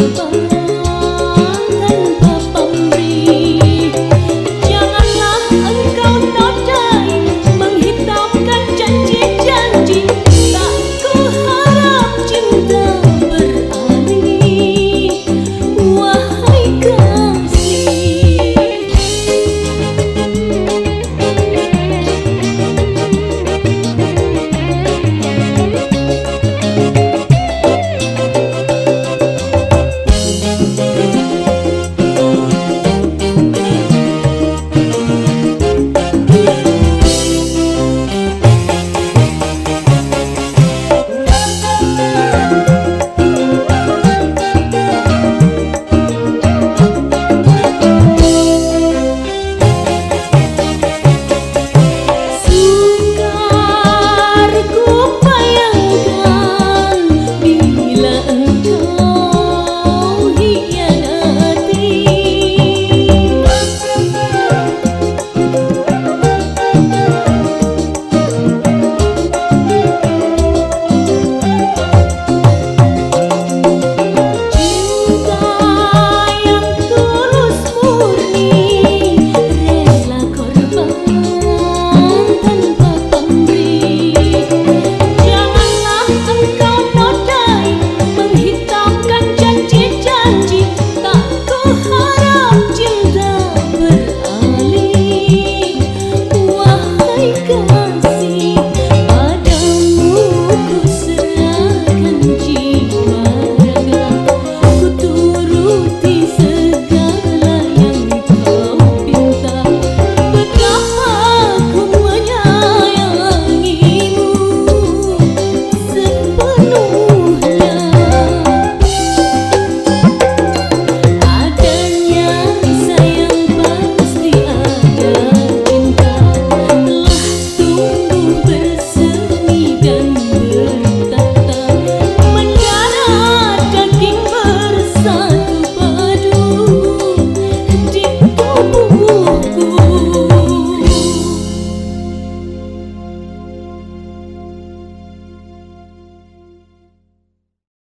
momento